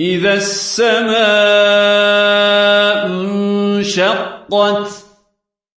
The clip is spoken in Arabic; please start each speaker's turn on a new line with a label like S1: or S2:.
S1: إذا السماء انشقت